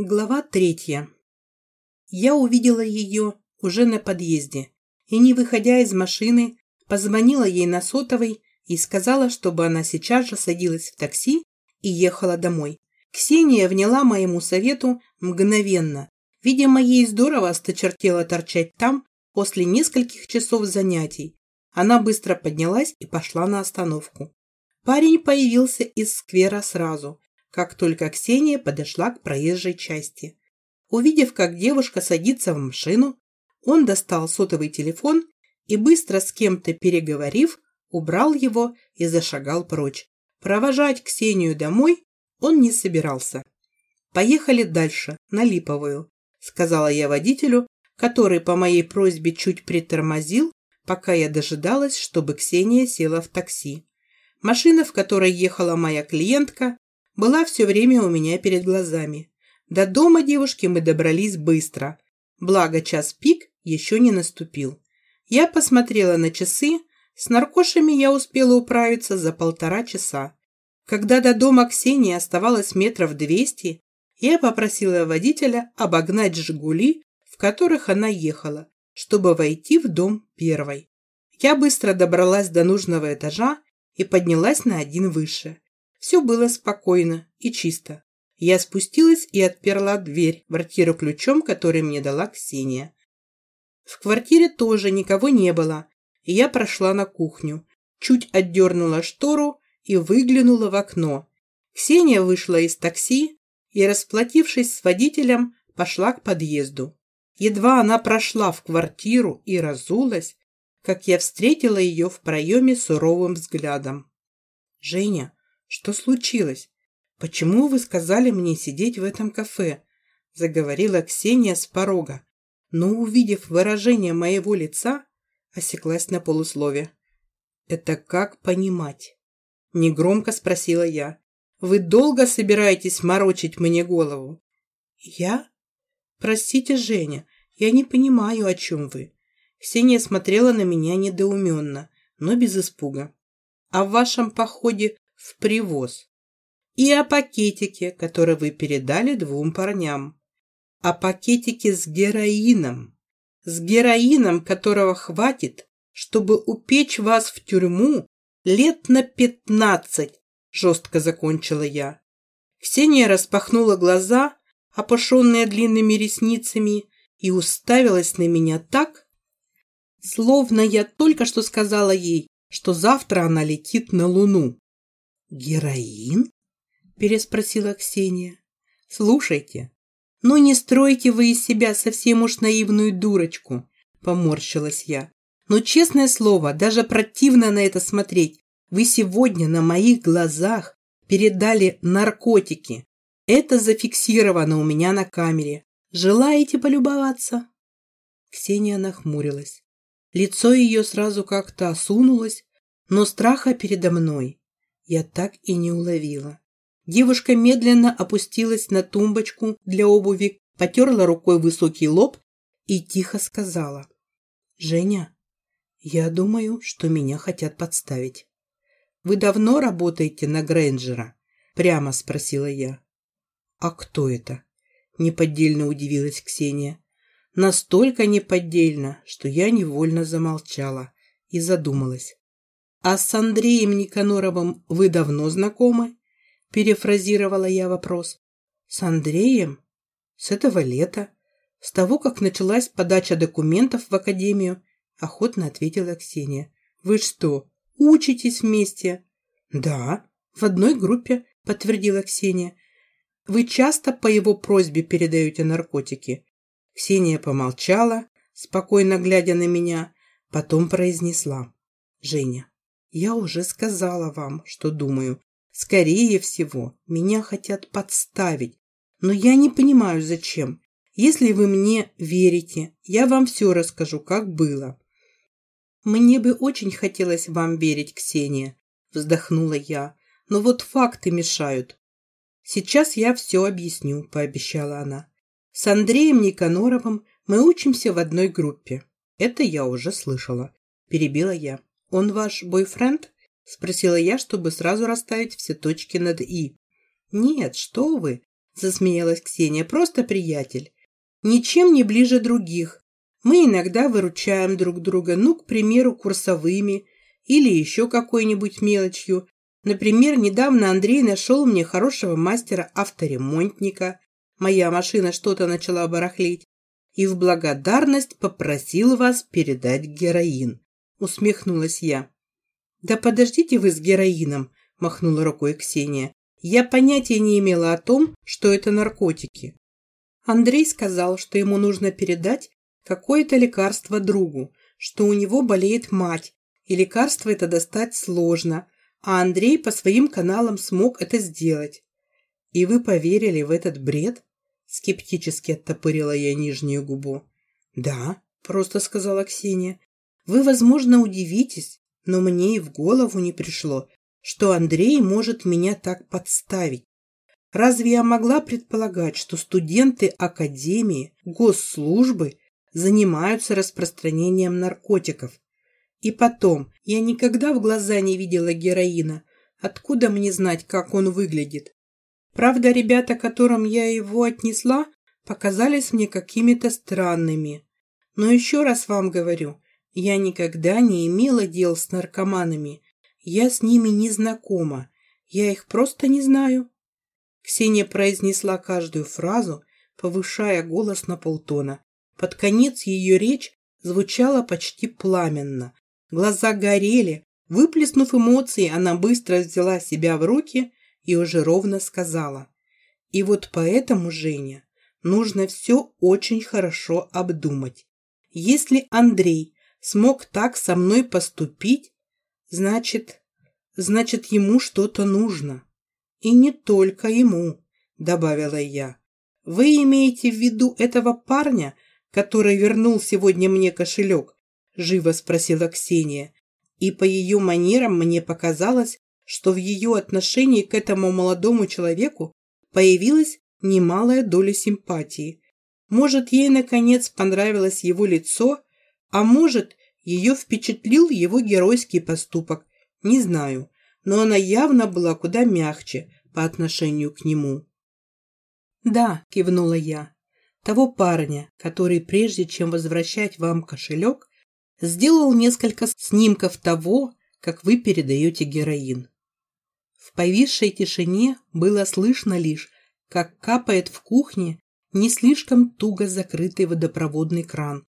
Глава третья. Я увидела ее уже на подъезде и, не выходя из машины, позвонила ей на сотовый и сказала, чтобы она сейчас же садилась в такси и ехала домой. Ксения вняла моему совету мгновенно. Видимо, ей здорово осточертело торчать там после нескольких часов занятий. Она быстро поднялась и пошла на остановку. Парень появился из сквера сразу, как только Ксения подошла к проезжей части. Увидев, как девушка садится в машину, он достал сотовый телефон и, быстро с кем-то переговорив, убрал его и зашагал прочь. Провожать Ксению домой он не собирался. «Поехали дальше, на Липовую», – сказала я водителю, который по моей просьбе чуть притормозил, пока я дожидалась, чтобы Ксения села в такси. Машина, в которой ехала моя клиентка, была все время у меня перед глазами. До дома девушки мы добрались быстро. Благо, час пик еще не наступил. Я посмотрела на часы. С наркошами я успела управиться за полтора часа. Когда до дома Ксении оставалось метров двести, я попросила водителя обогнать «Жигули», в которых она ехала, чтобы войти в дом первой. Я быстро добралась до нужного этажа и поднялась на один выше. Все было спокойно и чисто. Я спустилась и отперла дверь в квартиру ключом, который мне дала Ксения. В квартире тоже никого не было, я прошла на кухню, чуть отдернула штору и выглянула в окно. Ксения вышла из такси и, расплатившись с водителем, пошла к подъезду. Едва она прошла в квартиру и разулась, как я встретила ее в проеме суровым взглядом. «Женя, что случилось? Почему вы сказали мне сидеть в этом кафе?» Заговорила Ксения с порога, но, увидев выражение моего лица, осеклась на полуслове. «Это как понимать?» Негромко спросила я. «Вы долго собираетесь морочить мне голову?» «Я? Простите, Женя, я не понимаю, о чем вы». Ксения смотрела на меня недоуменно, но без испуга. «О вашем походе в привоз. И о пакетике, который вы передали двум парням. О пакетике с героином. С героином, которого хватит, чтобы упечь вас в тюрьму лет на пятнадцать, жестко закончила я. Ксения распахнула глаза, опушенные длинными ресницами, и уставилась на меня так, словно я только что сказала ей, что завтра она летит на Луну. «Героин?» – переспросила Ксения. «Слушайте, ну не стройте вы из себя совсем уж наивную дурочку», – поморщилась я. «Но, честное слово, даже противно на это смотреть. Вы сегодня на моих глазах передали наркотики. Это зафиксировано у меня на камере. Желаете полюбоваться?» Ксения нахмурилась. Лицо ее сразу как-то осунулось, но страха передо мной я так и не уловила. Девушка медленно опустилась на тумбочку для обуви, потерла рукой высокий лоб и тихо сказала. «Женя, я думаю, что меня хотят подставить». «Вы давно работаете на Грейнджера?» Прямо спросила я. «А кто это?» Неподдельно удивилась Ксения. Настолько неподдельно, что я невольно замолчала и задумалась. «А с Андреем Никаноровым вы давно знакомы?» Перефразировала я вопрос. «С Андреем? С этого лета. С того, как началась подача документов в академию», охотно ответила Ксения. «Вы что, учитесь вместе?» «Да, в одной группе», подтвердила Ксения. «Вы часто по его просьбе передаете наркотики?» Ксения помолчала, спокойно глядя на меня, потом произнесла. «Женя, я уже сказала вам, что думаю. Скорее всего, меня хотят подставить. Но я не понимаю, зачем. Если вы мне верите, я вам все расскажу, как было. Мне бы очень хотелось вам верить, Ксения, вздохнула я. Но вот факты мешают. Сейчас я все объясню, пообещала она. С Андреем Никаноровым мы учимся в одной группе. Это я уже слышала, перебила я. «Он ваш бойфренд?» – спросила я, чтобы сразу расставить все точки над «и». «Нет, что вы! засмеялась Ксения, просто приятель. Ничем не ближе других. Мы иногда выручаем друг друга, ну, к примеру, курсовыми или еще какой-нибудь мелочью. Например, недавно Андрей нашел мне хорошего мастера-авторемонтника. Моя машина что-то начала барахлить. И в благодарность попросил вас передать героин. Усмехнулась я. «Да подождите вы с героином», – махнула рукой Ксения. «Я понятия не имела о том, что это наркотики». Андрей сказал, что ему нужно передать какое-то лекарство другу, что у него болеет мать, и лекарство это достать сложно, а Андрей по своим каналам смог это сделать. «И вы поверили в этот бред?» Скептически оттопырила я нижнюю губу. «Да», – просто сказала Ксения. «Вы, возможно, удивитесь, но мне и в голову не пришло, что Андрей может меня так подставить. Разве я могла предполагать, что студенты академии, госслужбы занимаются распространением наркотиков? И потом, я никогда в глаза не видела героина. Откуда мне знать, как он выглядит? Правда, ребята, которым я его отнесла, показались мне какими-то странными. Но еще раз вам говорю, я никогда не имела дел с наркоманами. Я с ними не знакома. Я их просто не знаю. Ксения произнесла каждую фразу, повышая голос на полтона. Под конец ее речь звучала почти пламенно. Глаза горели. Выплеснув эмоции, она быстро взяла себя в руки и уже ровно сказала. И вот поэтому, Женя, нужно все очень хорошо обдумать. Если Андрей смог так со мной поступить, значит, значит, ему что-то нужно. И не только ему, добавила я. Вы имеете в виду этого парня, который вернул сегодня мне кошелек? Живо спросила Ксения. И по ее манерам мне показалось, что в ее отношении к этому молодому человеку появилась немалая доля симпатии. Может, ей, наконец, понравилось его лицо, а может, ее впечатлил его геройский поступок. Не знаю, но она явно была куда мягче по отношению к нему. «Да», – кивнула я, – «того парня, который, прежде чем возвращать вам кошелек, сделал несколько снимков того, как вы передаете героин». В повисшей тишине было слышно лишь, как капает в кухне не слишком туго закрытый водопроводный кран.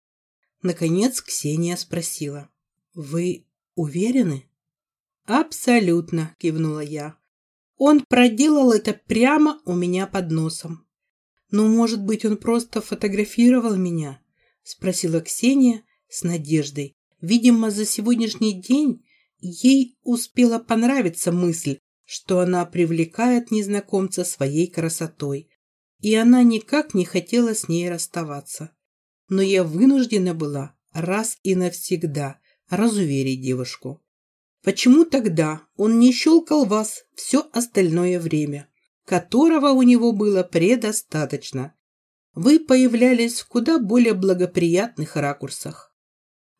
Наконец Ксения спросила. «Вы уверены?» «Абсолютно», – кивнула я. «Он проделал это прямо у меня под носом». «Ну, может быть, он просто фотографировал меня?» – спросила Ксения с надеждой. Видимо, за сегодняшний день ей успела понравиться мысль, что она привлекает незнакомца своей красотой, и она никак не хотела с ней расставаться но я вынуждена была раз и навсегда разуверить девушку. Почему тогда он не щелкал вас все остальное время, которого у него было предостаточно? Вы появлялись в куда более благоприятных ракурсах.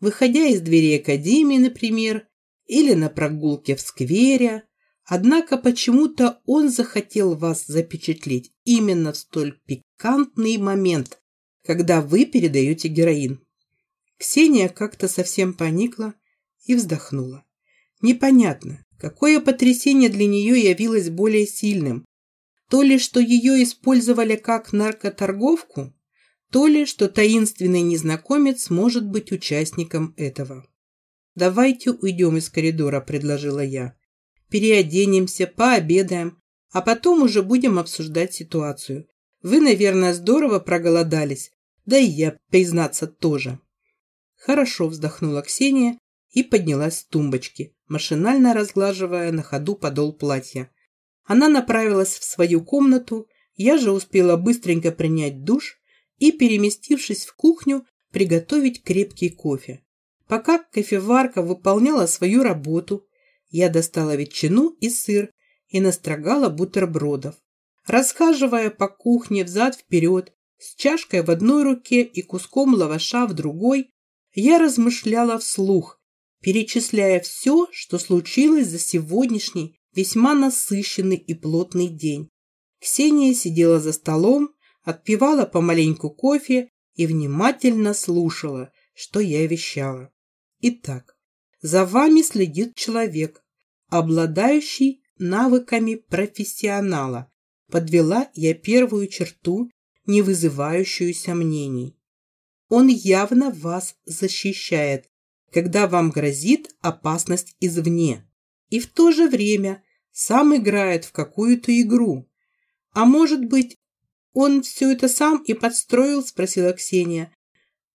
Выходя из двери академии, например, или на прогулке в сквере, однако почему-то он захотел вас запечатлеть именно в столь пикантный момент, когда вы передаете героин. Ксения как-то совсем поникла и вздохнула. Непонятно, какое потрясение для нее явилось более сильным. То ли, что ее использовали как наркоторговку, то ли, что таинственный незнакомец может быть участником этого. «Давайте уйдем из коридора», – предложила я. «Переоденемся, пообедаем, а потом уже будем обсуждать ситуацию. Вы, наверное, здорово проголодались, да и я, признаться, тоже. Хорошо вздохнула Ксения и поднялась с тумбочки, машинально разглаживая на ходу подол платья. Она направилась в свою комнату, я же успела быстренько принять душ и, переместившись в кухню, приготовить крепкий кофе. Пока кофеварка выполняла свою работу, я достала ветчину и сыр и настрогала бутербродов. Расхаживая по кухне взад-вперед, с чашкой в одной руке и куском лаваша в другой, я размышляла вслух, перечисляя все, что случилось за сегодняшний весьма насыщенный и плотный день. Ксения сидела за столом, отпивала помаленьку кофе и внимательно слушала, что я вещала. Итак, за вами следит человек, обладающий навыками профессионала. Подвела я первую черту, не вызывающую сомнений. Он явно вас защищает, когда вам грозит опасность извне. И в то же время сам играет в какую-то игру. А может быть, он все это сам и подстроил, спросила Ксения,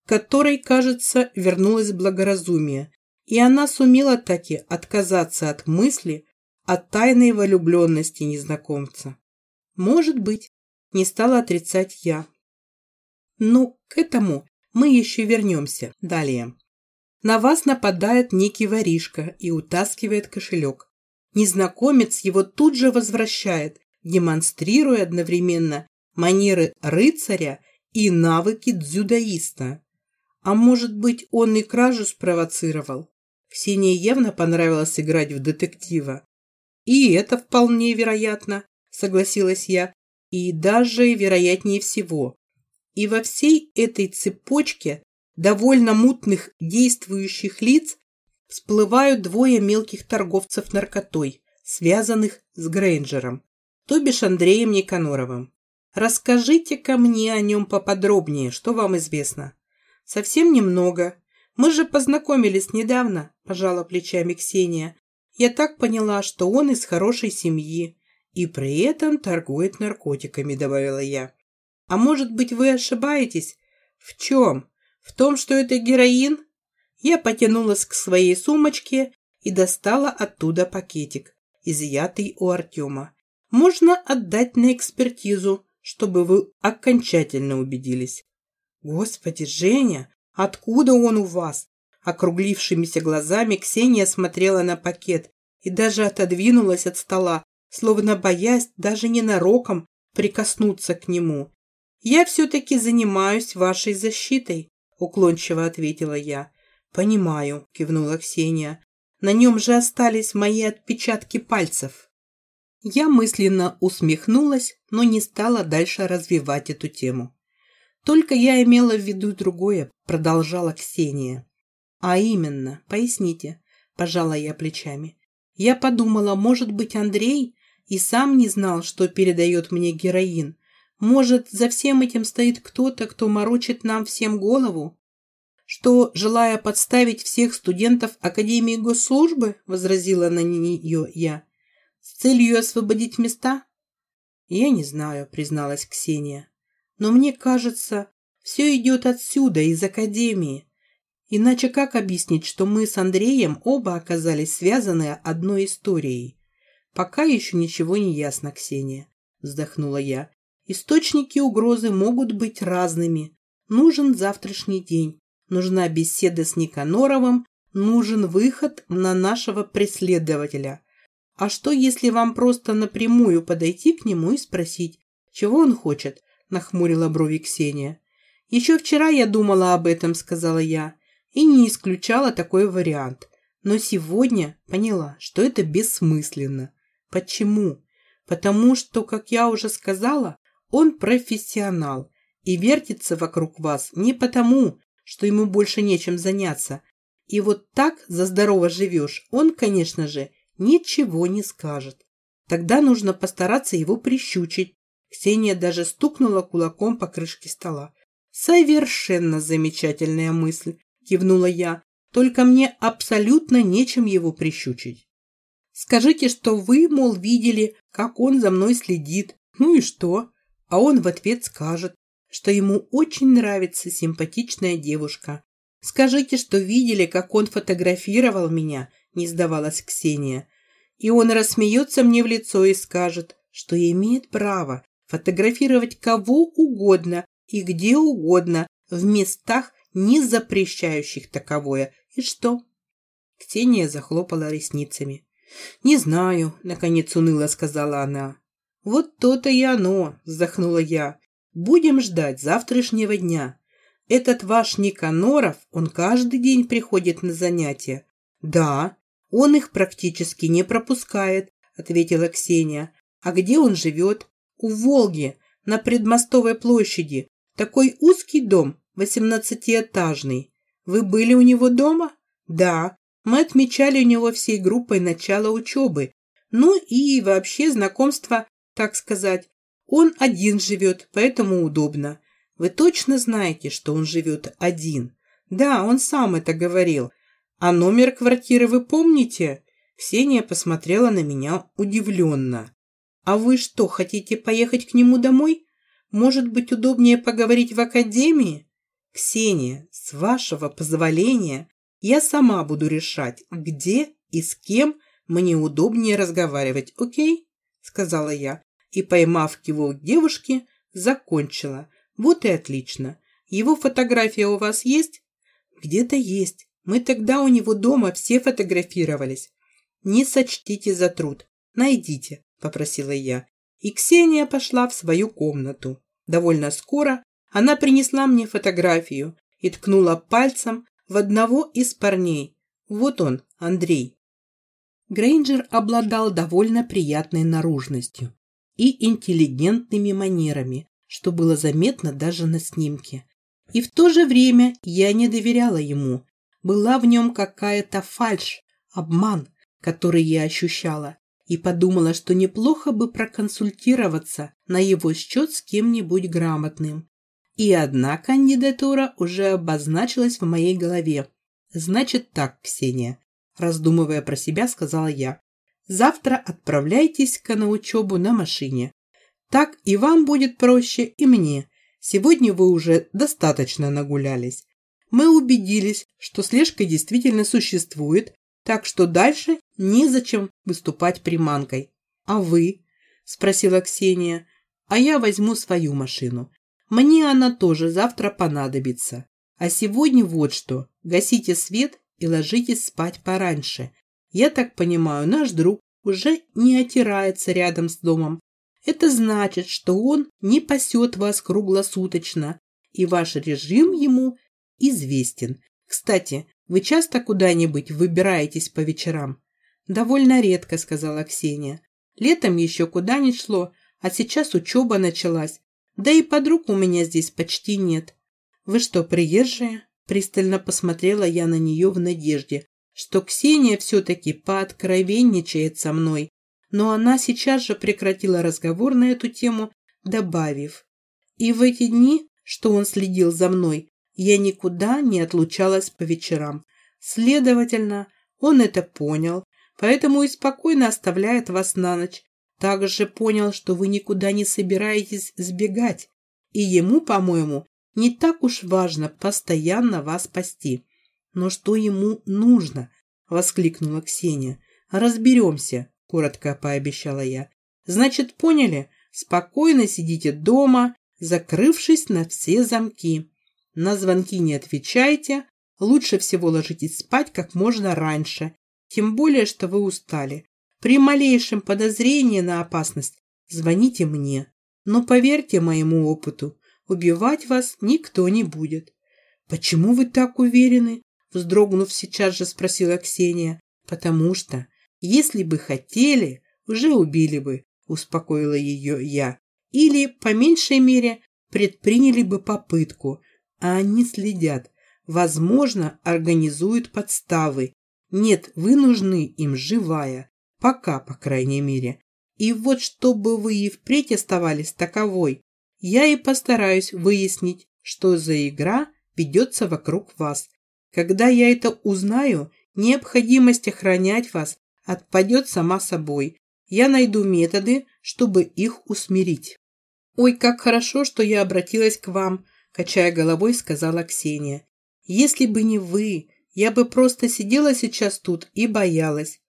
которой, кажется, вернулось благоразумие, и она сумела таки отказаться от мысли о тайной влюбленности незнакомца. Может быть, не стала отрицать я. Ну, к этому мы еще вернемся далее. На вас нападает некий воришка и утаскивает кошелек. Незнакомец его тут же возвращает, демонстрируя одновременно манеры рыцаря и навыки дзюдоиста. А может быть, он и кражу спровоцировал? Ксении явно понравилось играть в детектива. И это вполне вероятно, согласилась я, и даже вероятнее всего. И во всей этой цепочке довольно мутных действующих лиц всплывают двое мелких торговцев наркотой, связанных с Грейнджером, то бишь Андреем Никаноровым. Расскажите-ка мне о нем поподробнее, что вам известно. Совсем немного, мы же познакомились недавно, пожала плечами Ксения. Я так поняла, что он из хорошей семьи и при этом торгует наркотиками, добавила я. А может быть, вы ошибаетесь? В чем? В том, что это героин? Я потянулась к своей сумочке и достала оттуда пакетик, изъятый у Артема. Можно отдать на экспертизу, чтобы вы окончательно убедились. Господи, Женя, Откуда он у вас?» Округлившимися глазами Ксения смотрела на пакет и даже отодвинулась от стола, словно боясь даже ненароком прикоснуться к нему. «Я все-таки занимаюсь вашей защитой», – уклончиво ответила я. «Понимаю», – кивнула Ксения. «На нем же остались мои отпечатки пальцев». Я мысленно усмехнулась, но не стала дальше развивать эту тему. Только я имела в виду другое, продолжала Ксения. А именно, поясните, пожала я плечами. Я подумала, может быть, Андрей и сам не знал, что передает мне героин. Может, за всем этим стоит кто-то, кто морочит нам всем голову? Что, желая подставить всех студентов Академии госслужбы, возразила на нее я, с целью освободить места? Я не знаю, призналась Ксения. Но мне кажется, все идет отсюда, из академии. Иначе как объяснить, что мы с Андреем оба оказались связаны одной историей? Пока еще ничего не ясно, Ксения, вздохнула я. Источники угрозы могут быть разными. Нужен завтрашний день. Нужна беседа с Никаноровым, нужен выход на нашего преследователя. А что, если вам просто напрямую подойти к нему и спросить, чего он хочет? нахмурила брови Ксения. «Еще вчера я думала об этом», — сказала я, и не исключала такой вариант. Но сегодня поняла, что это бессмысленно. Почему? Потому что, как я уже сказала, он профессионал и вертится вокруг вас не потому, что ему больше нечем заняться. И вот так за здорово живешь, он, конечно же, ничего не скажет. Тогда нужно постараться его прищучить, Ксения даже стукнула кулаком по крышке стола. «Совершенно замечательная мысль!» – кивнула я. «Только мне абсолютно нечем его прищучить. Скажите, что вы, мол, видели, как он за мной следит. Ну и что?» А он в ответ скажет, что ему очень нравится симпатичная девушка. «Скажите, что видели, как он фотографировал меня», – не сдавалась Ксения. И он рассмеется мне в лицо и скажет, что имеет право фотографировать кого угодно и где угодно в местах, не запрещающих таковое. И что? Ксения захлопала ресницами. «Не знаю», — наконец уныло сказала она. «Вот то-то и оно», — вздохнула я. «Будем ждать завтрашнего дня. Этот ваш Никаноров, он каждый день приходит на занятия». «Да, он их практически не пропускает», — ответила Ксения. «А где он живет? У Волги, на предмостовой площади, такой узкий дом, восемнадцатиэтажный. Вы были у него дома? Да. Мы отмечали у него всей группой начало учебы. Ну и вообще знакомство, так сказать. Он один живет, поэтому удобно. Вы точно знаете, что он живет один? Да, он сам это говорил. А номер квартиры вы помните? Ксения посмотрела на меня удивленно. А вы что, хотите поехать к нему домой? Может быть, удобнее поговорить в академии? Ксения, с вашего позволения, я сама буду решать, где и с кем мне удобнее разговаривать, окей? Сказала я и, поймав кивок девушки, закончила. Вот и отлично. Его фотография у вас есть? Где-то есть. Мы тогда у него дома все фотографировались. Не сочтите за труд. Найдите, попросила я. И Ксения пошла в свою комнату. Довольно скоро она принесла мне фотографию и ткнула пальцем в одного из парней. Вот он, Андрей. Грейнджер обладал довольно приятной наружностью и интеллигентными манерами, что было заметно даже на снимке. И в то же время я не доверяла ему. Была в нем какая-то фальшь, обман, который я ощущала, и подумала, что неплохо бы проконсультироваться на его счет с кем-нибудь грамотным. И одна кандидатура уже обозначилась в моей голове. «Значит так, Ксения», – раздумывая про себя, сказала я. «Завтра отправляйтесь-ка на учебу на машине. Так и вам будет проще, и мне. Сегодня вы уже достаточно нагулялись. Мы убедились, что слежка действительно существует, так что дальше незачем выступать приманкой. А вы? Спросила Ксения. А я возьму свою машину. Мне она тоже завтра понадобится. А сегодня вот что. Гасите свет и ложитесь спать пораньше. Я так понимаю, наш друг уже не отирается рядом с домом, это значит, что он не пасет вас круглосуточно, и ваш режим ему известен. Кстати, вы часто куда-нибудь выбираетесь по вечерам? Довольно редко, сказала Ксения. Летом еще куда ни шло, а сейчас учеба началась. Да и подруг у меня здесь почти нет. Вы что, приезжие? Пристально посмотрела я на нее в надежде, что Ксения все-таки пооткровенничает со мной но она сейчас же прекратила разговор на эту тему, добавив. И в эти дни, что он следил за мной, я никуда не отлучалась по вечерам. Следовательно, он это понял, поэтому и спокойно оставляет вас на ночь. Также понял, что вы никуда не собираетесь сбегать, и ему, по-моему, не так уж важно постоянно вас спасти. Но что ему нужно? воскликнула Ксения. Разберемся коротко пообещала я. Значит, поняли? Спокойно сидите дома, закрывшись на все замки. На звонки не отвечайте, лучше всего ложитесь спать как можно раньше, тем более, что вы устали. При малейшем подозрении на опасность звоните мне. Но поверьте моему опыту, убивать вас никто не будет. Почему вы так уверены? Вздрогнув сейчас же спросила Ксения. Потому что если бы хотели, уже убили бы, успокоила ее я. Или, по меньшей мере, предприняли бы попытку, а они следят. Возможно, организуют подставы. Нет, вы нужны им живая. Пока, по крайней мере. И вот чтобы вы и впредь оставались таковой, я и постараюсь выяснить, что за игра ведется вокруг вас. Когда я это узнаю, необходимость охранять вас отпадет сама собой. Я найду методы, чтобы их усмирить. «Ой, как хорошо, что я обратилась к вам», – качая головой, сказала Ксения. «Если бы не вы, я бы просто сидела сейчас тут и боялась».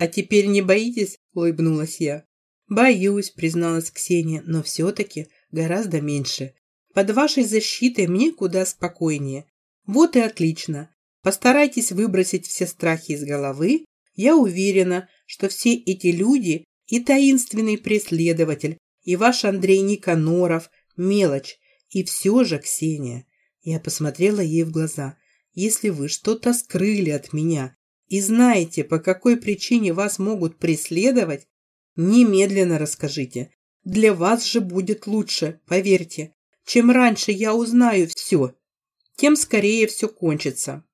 «А теперь не боитесь?» – улыбнулась я. «Боюсь», – призналась Ксения, – «но все-таки гораздо меньше. Под вашей защитой мне куда спокойнее. Вот и отлично. Постарайтесь выбросить все страхи из головы я уверена, что все эти люди и таинственный преследователь, и ваш Андрей Никаноров – мелочь. И все же, Ксения, я посмотрела ей в глаза, если вы что-то скрыли от меня и знаете, по какой причине вас могут преследовать, немедленно расскажите. Для вас же будет лучше, поверьте. Чем раньше я узнаю все, тем скорее все кончится.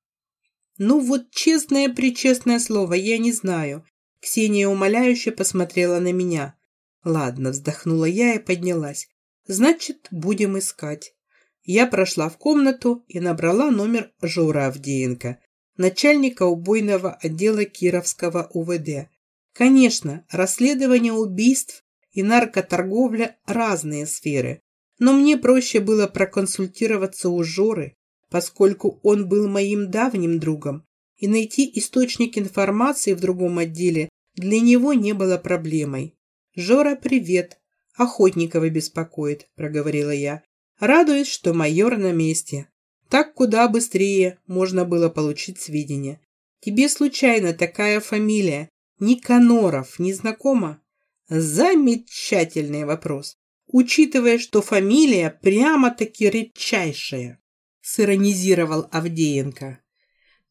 Ну вот честное-пречестное слово, я не знаю. Ксения умоляюще посмотрела на меня. Ладно, вздохнула я и поднялась. Значит, будем искать. Я прошла в комнату и набрала номер Жора Авдеенко, начальника убойного отдела Кировского УВД. Конечно, расследование убийств и наркоторговля – разные сферы, но мне проще было проконсультироваться у Жоры, поскольку он был моим давним другом, и найти источник информации в другом отделе для него не было проблемой. «Жора, привет! Охотникова беспокоит», – проговорила я. Радуюсь, что майор на месте. Так куда быстрее можно было получить сведения. Тебе случайно такая фамилия Никаноров не знакома? Замечательный вопрос, учитывая, что фамилия прямо-таки редчайшая, сиронизировал Авдеенко.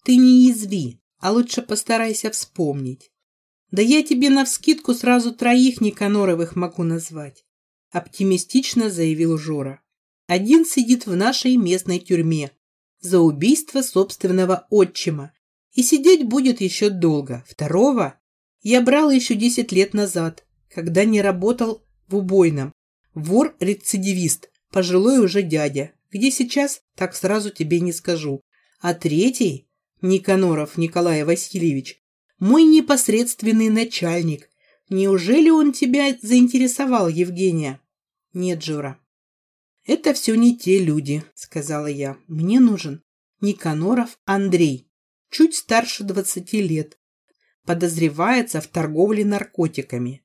Ты не изви, а лучше постарайся вспомнить. Да я тебе навскидку сразу троих Никаноровых могу назвать, оптимистично заявил Жора. Один сидит в нашей местной тюрьме за убийство собственного отчима и сидеть будет еще долго. Второго я брал еще 10 лет назад, когда не работал в убойном. Вор-рецидивист, пожилой уже дядя. Где сейчас, так сразу тебе не скажу. А третий, Никаноров Николай Васильевич, мой непосредственный начальник. Неужели он тебя заинтересовал, Евгения? Нет, Жора, «Это все не те люди», — сказала я. «Мне нужен Никаноров Андрей, чуть старше двадцати лет, подозревается в торговле наркотиками».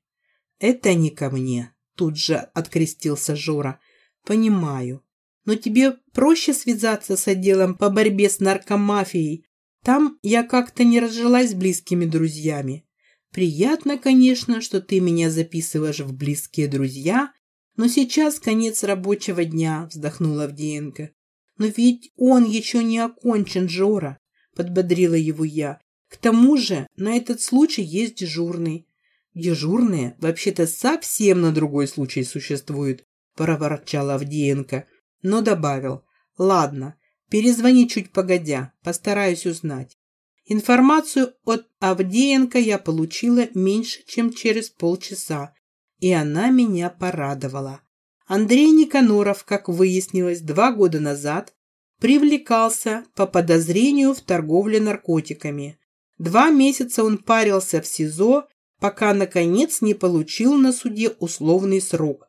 «Это не ко мне», — тут же открестился Жора. «Понимаю. Но тебе проще связаться с отделом по борьбе с наркомафией. Там я как-то не разжилась с близкими друзьями. Приятно, конечно, что ты меня записываешь в близкие друзья, но сейчас конец рабочего дня, вздохнула Авдеенко. Но ведь он еще не окончен, Жора, подбодрила его я. К тому же на этот случай есть дежурный. Дежурные вообще-то совсем на другой случай существуют, проворчал Авдеенко, но добавил. Ладно, перезвони чуть погодя, постараюсь узнать. Информацию от Авдеенко я получила меньше, чем через полчаса, и она меня порадовала. Андрей Никаноров, как выяснилось два года назад, привлекался по подозрению в торговле наркотиками. Два месяца он парился в СИЗО, пока, наконец, не получил на суде условный срок,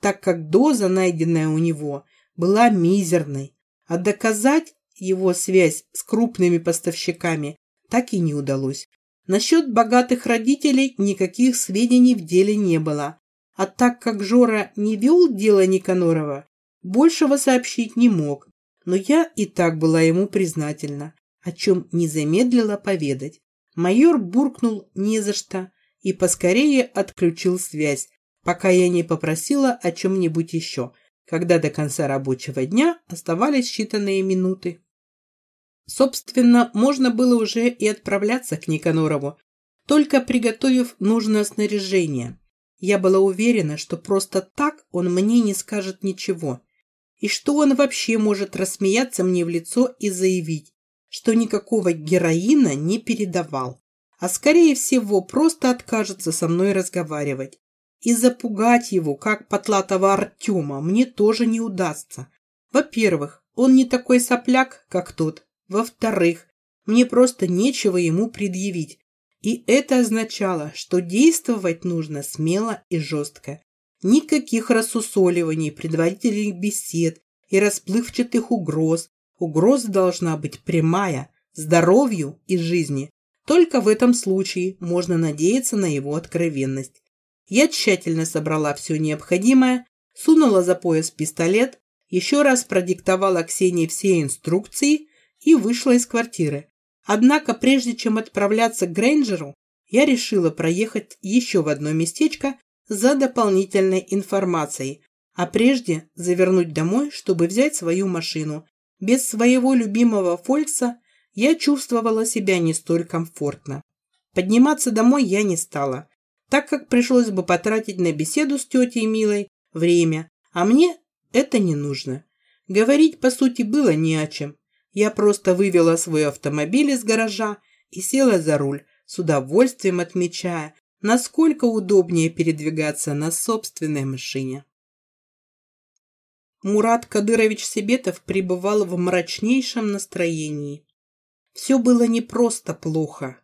так как доза, найденная у него, была мизерной, а доказать его связь с крупными поставщиками так и не удалось. Насчет богатых родителей никаких сведений в деле не было, а так как Жора не вел дело Никанорова, большего сообщить не мог, но я и так была ему признательна, о чем не замедлила поведать. Майор буркнул не за что и поскорее отключил связь, пока я не попросила о чем-нибудь еще, когда до конца рабочего дня оставались считанные минуты. Собственно, можно было уже и отправляться к Никанорову, только приготовив нужное снаряжение. Я была уверена, что просто так он мне не скажет ничего, и что он вообще может рассмеяться мне в лицо и заявить, что никакого героина не передавал, а скорее всего просто откажется со мной разговаривать. И запугать его, как потлатого Артема, мне тоже не удастся. Во-первых, он не такой сопляк, как тот, во-вторых, мне просто нечего ему предъявить. И это означало, что действовать нужно смело и жестко. Никаких рассусоливаний, предварительных бесед и расплывчатых угроз. Угроза должна быть прямая, здоровью и жизни. Только в этом случае можно надеяться на его откровенность. Я тщательно собрала все необходимое, сунула за пояс пистолет, еще раз продиктовала Ксении все инструкции – и вышла из квартиры. Однако, прежде чем отправляться к Грейнджеру, я решила проехать еще в одно местечко за дополнительной информацией, а прежде завернуть домой, чтобы взять свою машину. Без своего любимого Фолькса я чувствовала себя не столь комфортно. Подниматься домой я не стала. так как пришлось бы потратить на беседу с тетей Милой время, а мне это не нужно. Говорить, по сути, было не о чем. Я просто вывела свой автомобиль из гаража и села за руль, с удовольствием отмечая, насколько удобнее передвигаться на собственной машине. Мурат Кадырович Себетов пребывал в мрачнейшем настроении. Все было не просто плохо,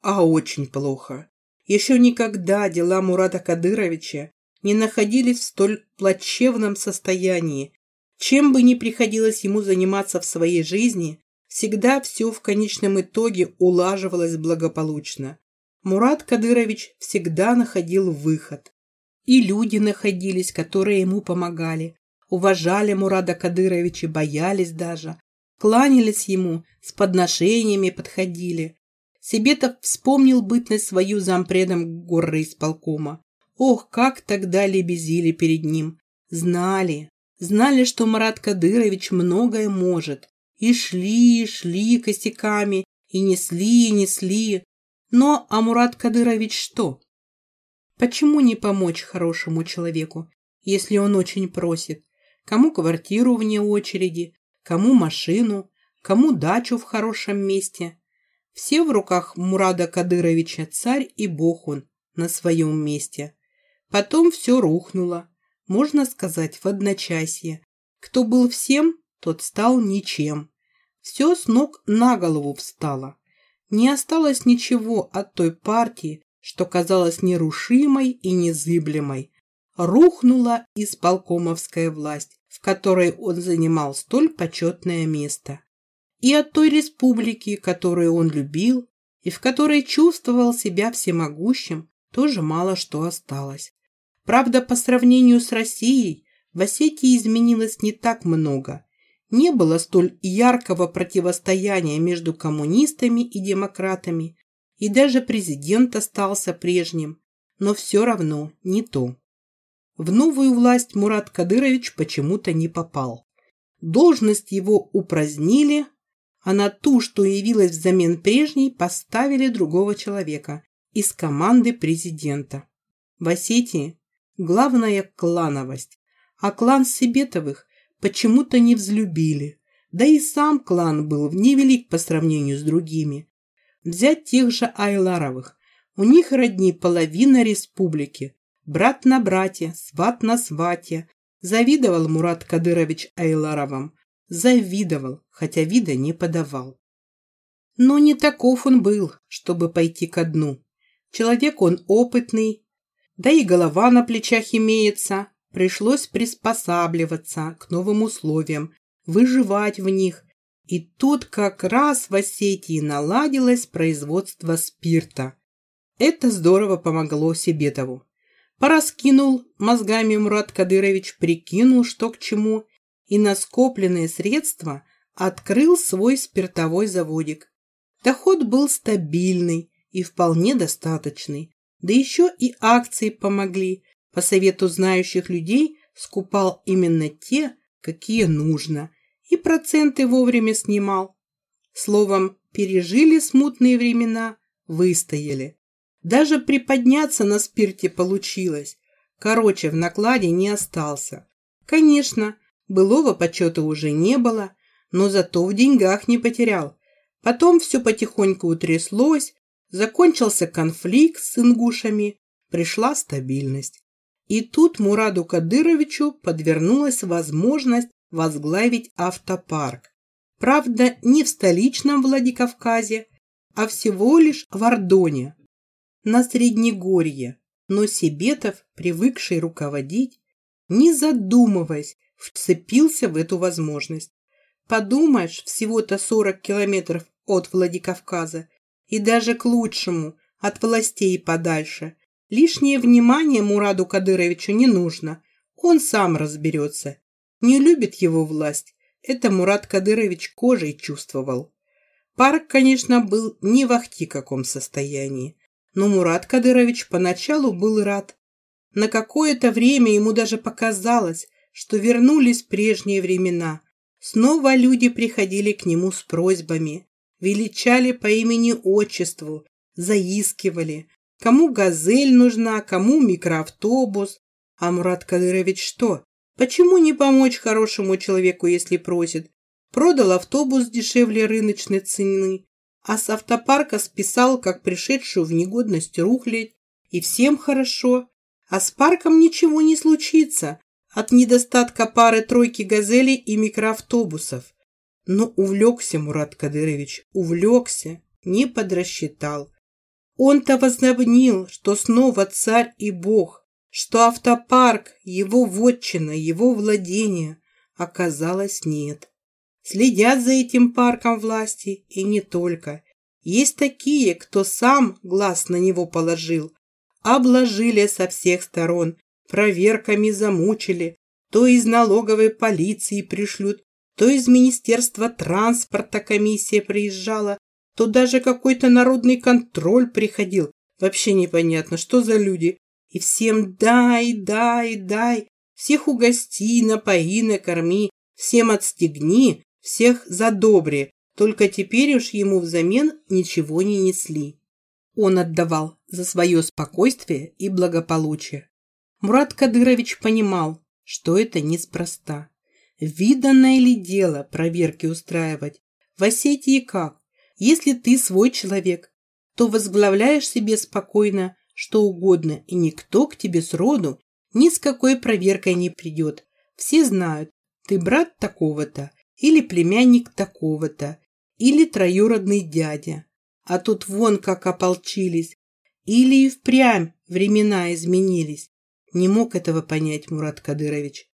а очень плохо. Еще никогда дела Мурата Кадыровича не находились в столь плачевном состоянии. Чем бы ни приходилось ему заниматься в своей жизни, всегда все в конечном итоге улаживалось благополучно. Мурат Кадырович всегда находил выход. И люди находились, которые ему помогали, уважали Мурада Кадыровича, боялись даже, кланялись ему, с подношениями подходили. Себетов вспомнил бытность свою зампредом горы исполкома. Ох, как тогда лебезили перед ним. Знали, знали, что Марат Кадырович многое может. И шли, и шли косяками, и несли, и несли. Но а Мурат Кадырович что? Почему не помочь хорошему человеку, если он очень просит? Кому квартиру вне очереди, кому машину, кому дачу в хорошем месте. Все в руках Мурада Кадыровича царь и бог он на своем месте. Потом все рухнуло, можно сказать, в одночасье. Кто был всем, тот стал ничем. Все с ног на голову встало. Не осталось ничего от той партии, что казалось нерушимой и незыблемой. Рухнула исполкомовская власть, в которой он занимал столь почетное место. И от той республики, которую он любил, и в которой чувствовал себя всемогущим, тоже мало что осталось. Правда, по сравнению с Россией, в Осетии изменилось не так много. Не было столь яркого противостояния между коммунистами и демократами, и даже президент остался прежним, но все равно не то. В новую власть Мурат Кадырович почему-то не попал. Должность его упразднили, а на ту, что явилась взамен прежней, поставили другого человека из команды президента. В Осетии Главная – клановость. А клан Себетовых почему-то не взлюбили. Да и сам клан был невелик по сравнению с другими. Взять тех же Айларовых. У них родни половина республики. Брат на брате, сват на свате. Завидовал Мурат Кадырович Айларовым. Завидовал, хотя вида не подавал. Но не таков он был, чтобы пойти ко дну. Человек он опытный, да и голова на плечах имеется. Пришлось приспосабливаться к новым условиям, выживать в них. И тут как раз в Осетии наладилось производство спирта. Это здорово помогло Себетову. Пораскинул мозгами Мурат Кадырович, прикинул, что к чему, и на скопленные средства открыл свой спиртовой заводик. Доход был стабильный и вполне достаточный. Да еще и акции помогли. По совету знающих людей скупал именно те, какие нужно, и проценты вовремя снимал. Словом, пережили смутные времена, выстояли. Даже приподняться на спирте получилось. Короче, в накладе не остался. Конечно, былого почета уже не было, но зато в деньгах не потерял. Потом все потихоньку утряслось, Закончился конфликт с ингушами, пришла стабильность. И тут Мураду Кадыровичу подвернулась возможность возглавить автопарк. Правда, не в столичном Владикавказе, а всего лишь в Ордоне, на Среднегорье. Но Себетов, привыкший руководить, не задумываясь, вцепился в эту возможность. Подумаешь, всего-то 40 километров от Владикавказа и даже к лучшему, от властей подальше. Лишнее внимание Мураду Кадыровичу не нужно. Он сам разберется. Не любит его власть. Это Мурат Кадырович кожей чувствовал. Парк, конечно, был не в ахти каком состоянии. Но Мурат Кадырович поначалу был рад. На какое-то время ему даже показалось, что вернулись прежние времена. Снова люди приходили к нему с просьбами величали по имени-отчеству, заискивали, Кому газель нужна, кому микроавтобус. А Мурат Кадырович что? Почему не помочь хорошему человеку, если просит? Продал автобус дешевле рыночной цены, а с автопарка списал, как пришедшую в негодность рухлядь. И всем хорошо. А с парком ничего не случится от недостатка пары-тройки газелей и микроавтобусов. Но увлекся Мурат Кадырович, увлекся, не подрасчитал. Он-то возобнил, что снова царь и бог, что автопарк, его вотчина, его владение. Оказалось, нет. Следят за этим парком власти, и не только. Есть такие, кто сам глаз на него положил. Обложили со всех сторон, проверками замучили. То из налоговой полиции пришлют, то из Министерства транспорта комиссия приезжала, то даже какой-то народный контроль приходил. Вообще непонятно, что за люди. И всем дай, дай, дай. Всех угости, напои, накорми. Всем отстегни, всех задобри. Только теперь уж ему взамен ничего не несли. Он отдавал за свое спокойствие и благополучие. Мурат Кадырович понимал, что это неспроста. Виданное ли дело проверки устраивать? В Осетии как? Если ты свой человек, то возглавляешь себе спокойно что угодно, и никто к тебе сроду ни с какой проверкой не придет. Все знают, ты брат такого-то, или племянник такого-то, или троюродный дядя. А тут вон как ополчились. Или и впрямь времена изменились. Не мог этого понять Мурат Кадырович.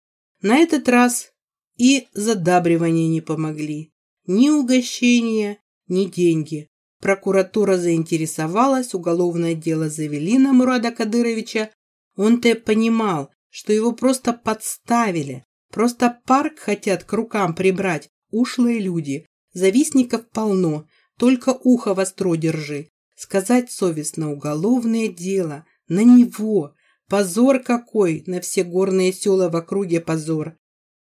На этот раз и задабривания не помогли. Ни угощения, ни деньги. Прокуратура заинтересовалась, уголовное дело завели на Мурада Кадыровича. Он-то понимал, что его просто подставили. Просто парк хотят к рукам прибрать ушлые люди. Завистников полно, только ухо востро держи. Сказать совестно уголовное дело. На него. Позор какой, на все горные села в округе позор.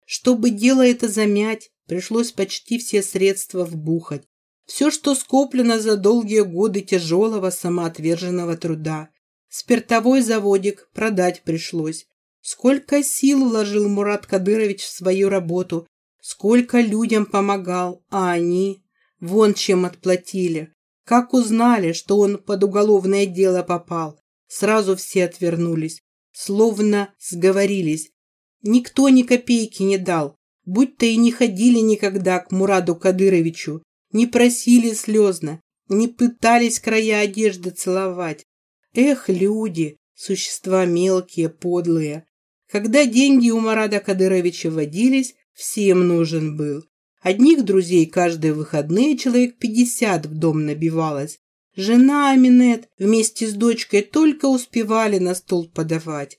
Чтобы дело это замять, пришлось почти все средства вбухать. Все, что скоплено за долгие годы тяжелого самоотверженного труда. Спиртовой заводик продать пришлось. Сколько сил вложил Мурат Кадырович в свою работу, сколько людям помогал, а они вон чем отплатили. Как узнали, что он под уголовное дело попал, сразу все отвернулись, словно сговорились. Никто ни копейки не дал, будь то и не ходили никогда к Мураду Кадыровичу, не просили слезно, не пытались края одежды целовать. Эх, люди, существа мелкие, подлые. Когда деньги у Марада Кадыровича водились, всем нужен был. Одних друзей каждые выходные человек пятьдесят в дом набивалось. Жена Аминет вместе с дочкой только успевали на стол подавать.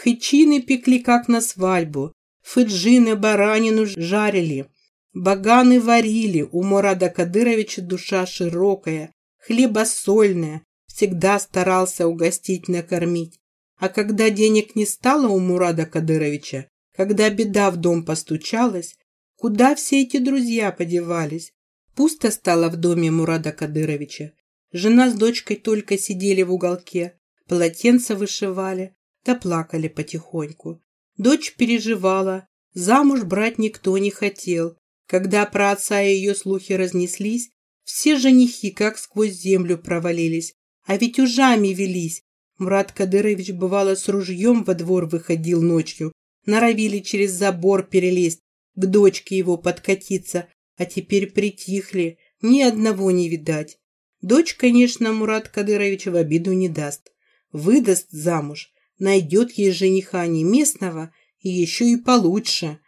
Хычины пекли как на свадьбу, фыджины баранину жарили, Баганы варили, у Мурада Кадыровича душа широкая, хлебосольная, всегда старался угостить, накормить. А когда денег не стало у Мурада Кадыровича, когда беда в дом постучалась, куда все эти друзья подевались? Пусто стало в доме Мурада Кадыровича. Жена с дочкой только сидели в уголке, полотенца вышивали, да плакали потихоньку. Дочь переживала, замуж брать никто не хотел, когда про отца и ее слухи разнеслись, все женихи как сквозь землю провалились, а ведь ужами велись. Мурат Кадырович бывало с ружьем во двор выходил ночью, норовили через забор перелезть, к дочке его подкатиться, а теперь притихли, ни одного не видать. Дочь, конечно, Мурат Кадырович в обиду не даст. Выдаст замуж, найдет ей жениха не местного и еще и получше.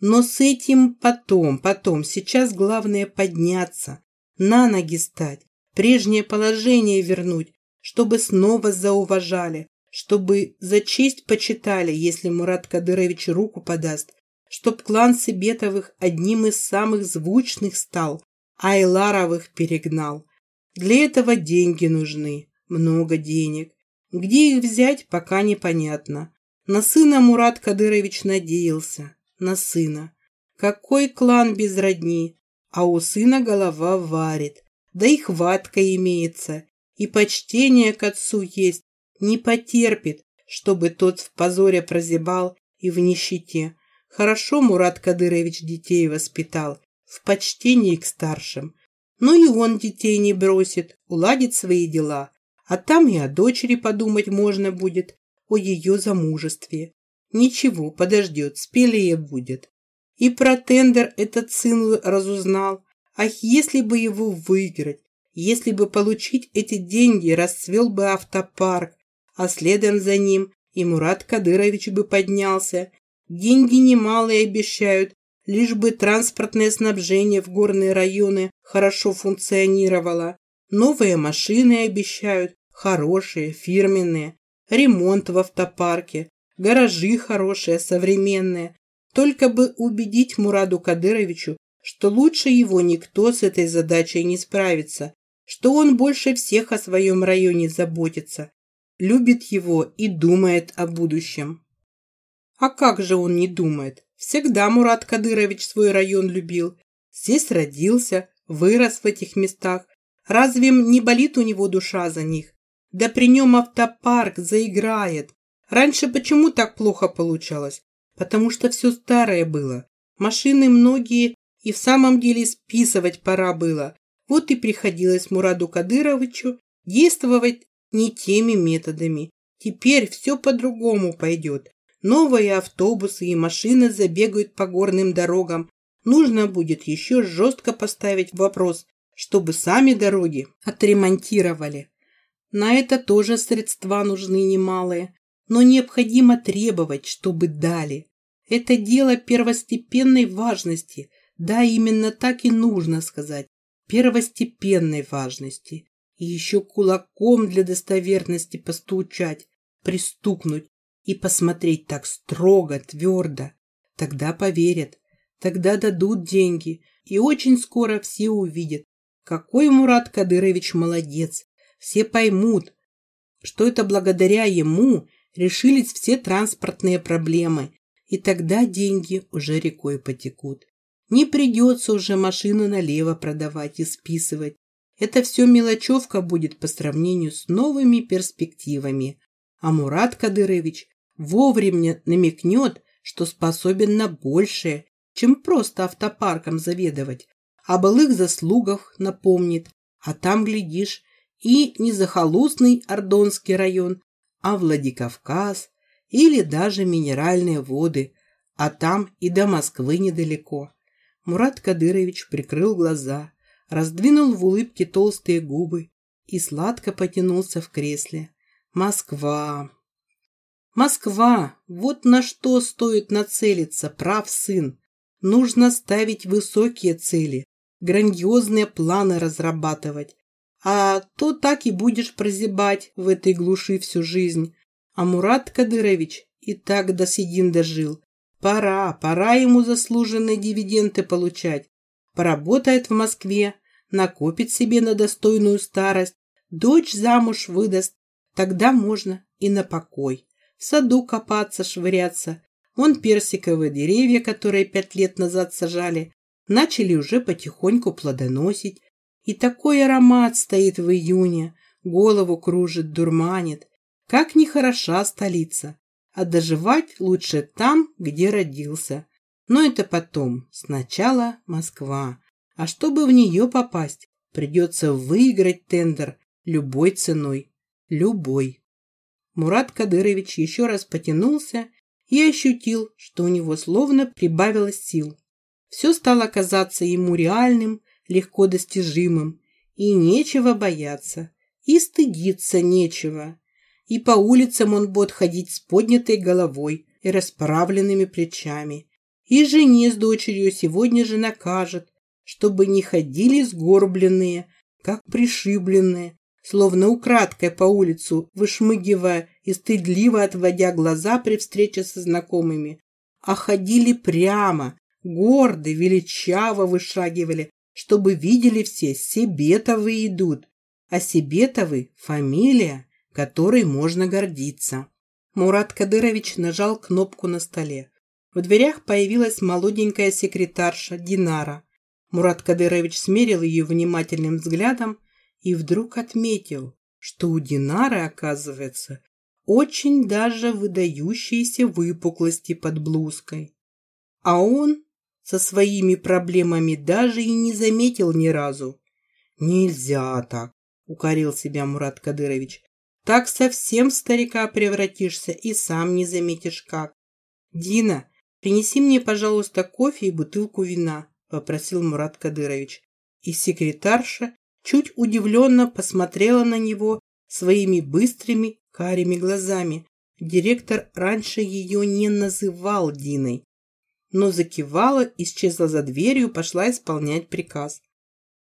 Но с этим потом, потом. Сейчас главное подняться, на ноги стать, прежнее положение вернуть, чтобы снова зауважали, чтобы за честь почитали, если Мурат Кадырович руку подаст, чтоб клан Сибетовых одним из самых звучных стал, а Айларовых перегнал. Для этого деньги нужны, много денег. Где их взять, пока непонятно. На сына Мурат Кадырович надеялся на сына. Какой клан без родни? А у сына голова варит, да и хватка имеется. и почтение к отцу есть, не потерпит, чтобы тот в позоре прозябал и в нищете. Хорошо Мурат Кадырович детей воспитал, в почтении к старшим. Но и он детей не бросит, уладит свои дела. А там и о дочери подумать можно будет, о ее замужестве. Ничего, подождет, спелее будет. И про тендер этот сын разузнал. Ах, если бы его выиграть, если бы получить эти деньги, расцвел бы автопарк, а следом за ним и Мурат Кадырович бы поднялся. Деньги немалые обещают, лишь бы транспортное снабжение в горные районы хорошо функционировало. Новые машины обещают, хорошие, фирменные, ремонт в автопарке, гаражи хорошие, современные. Только бы убедить Мураду Кадыровичу, что лучше его никто с этой задачей не справится, что он больше всех о своем районе заботится, любит его и думает о будущем. А как же он не думает? Всегда Мурат Кадырович свой район любил. Здесь родился, вырос в этих местах. Разве не болит у него душа за них? Да при нем автопарк заиграет. Раньше почему так плохо получалось? Потому что все старое было. Машины многие и в самом деле списывать пора было. Вот и приходилось Мураду Кадыровичу действовать не теми методами. Теперь все по-другому пойдет. Новые автобусы и машины забегают по горным дорогам. Нужно будет еще жестко поставить вопрос, чтобы сами дороги отремонтировали. На это тоже средства нужны немалые, но необходимо требовать, чтобы дали. Это дело первостепенной важности, да, именно так и нужно сказать, первостепенной важности. И еще кулаком для достоверности постучать, пристукнуть и посмотреть так строго, твердо. Тогда поверят, тогда дадут деньги, и очень скоро все увидят, какой Мурат Кадырович молодец. Все поймут, что это благодаря ему решились все транспортные проблемы, и тогда деньги уже рекой потекут. Не придется уже машину налево продавать и списывать. Это все мелочевка будет по сравнению с новыми перспективами. А Мурат Кадырович вовремя намекнет, что способен на большее, чем просто автопарком заведовать. О былых заслугах напомнит, а там, глядишь, и не захолустный Ордонский район, а Владикавказ или даже минеральные воды, а там и до Москвы недалеко. Мурат Кадырович прикрыл глаза, раздвинул в улыбке толстые губы и сладко потянулся в кресле. Москва. Москва. Вот на что стоит нацелиться, прав сын. Нужно ставить высокие цели, грандиозные планы разрабатывать. А то так и будешь прозябать в этой глуши всю жизнь. А Мурат Кадырович и так до седин дожил. Пора, пора ему заслуженные дивиденды получать. Поработает в Москве, накопит себе на достойную старость, дочь замуж выдаст, тогда можно и на покой. В саду копаться, швыряться. Вон персиковые деревья, которые пять лет назад сажали, начали уже потихоньку плодоносить. И такой аромат стоит в июне, голову кружит, дурманит. Как нехороша столица, а доживать лучше там, где родился. Но это потом, сначала Москва. А чтобы в нее попасть, придется выиграть тендер любой ценой. Любой. Мурат Кадырович еще раз потянулся и ощутил, что у него словно прибавилось сил. Все стало казаться ему реальным, легко достижимым, и нечего бояться, и стыдиться нечего. И по улицам он будет ходить с поднятой головой и расправленными плечами. И жене с дочерью сегодня же накажет, чтобы не ходили сгорбленные, как пришибленные, словно украдкой по улицу, вышмыгивая и стыдливо отводя глаза при встрече со знакомыми, а ходили прямо, гордо, величаво вышагивали, чтобы видели все, себе-то вы идут, а себе-то вы фамилия, которой можно гордиться. Мурат Кадырович нажал кнопку на столе. В дверях появилась молоденькая секретарша Динара. Мурат Кадырович смерил ее внимательным взглядом и вдруг отметил, что у Динары, оказывается, очень даже выдающиеся выпуклости под блузкой. А он со своими проблемами даже и не заметил ни разу. «Нельзя так», — укорил себя Мурат Кадырович. «Так совсем старика превратишься и сам не заметишь как». «Дина, принеси мне, пожалуйста, кофе и бутылку вина», — попросил Мурат Кадырович. И секретарша чуть удивленно посмотрела на него своими быстрыми карими глазами. Директор раньше ее не называл Диной, но закивала, исчезла за дверью, пошла исполнять приказ.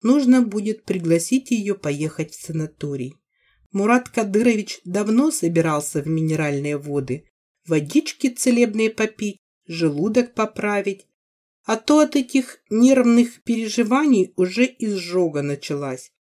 Нужно будет пригласить ее поехать в санаторий. Мурат Кадырович давно собирался в минеральные воды, водички целебные попить, желудок поправить, а то от этих нервных переживаний уже изжога началась.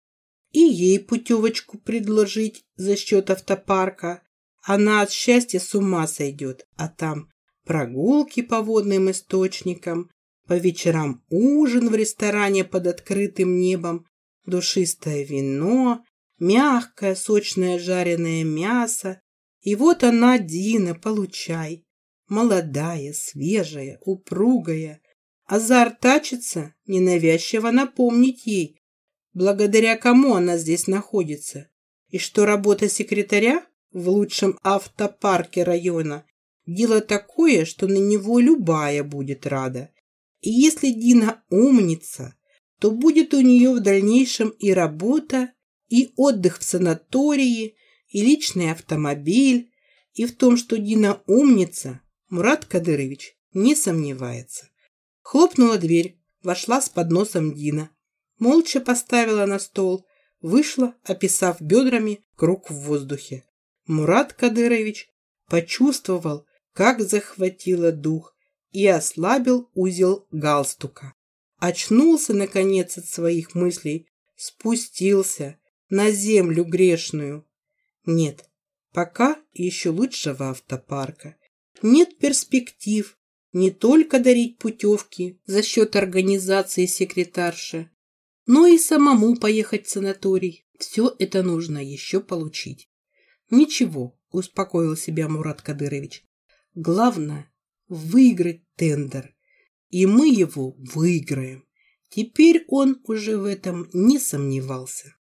И ей путевочку предложить за счет автопарка. Она от счастья с ума сойдет, а там прогулки по водным источникам, по вечерам ужин в ресторане под открытым небом, душистое вино, мягкое сочное жареное мясо. И вот она, Дина, получай. Молодая, свежая, упругая, а заортачиться, ненавязчиво напомнить ей, благодаря кому она здесь находится, и что работа секретаря в лучшем автопарке района – дело такое, что на него любая будет рада. И если Дина умница, то будет у нее в дальнейшем и работа, и отдых в санатории, и личный автомобиль, и в том, что Дина умница, Мурат Кадырович не сомневается. Хлопнула дверь, вошла с подносом Дина. Молча поставила на стол, вышла, описав бедрами круг в воздухе. Мурат Кадырович почувствовал, как захватило дух и ослабил узел галстука. Очнулся, наконец, от своих мыслей, спустился на землю грешную. Нет, пока еще лучшего автопарка. Нет перспектив, не только дарить путевки за счет организации секретарши, но и самому поехать в санаторий. Все это нужно еще получить. Ничего, успокоил себя Мурат Кадырович. Главное – выиграть тендер. И мы его выиграем. Теперь он уже в этом не сомневался.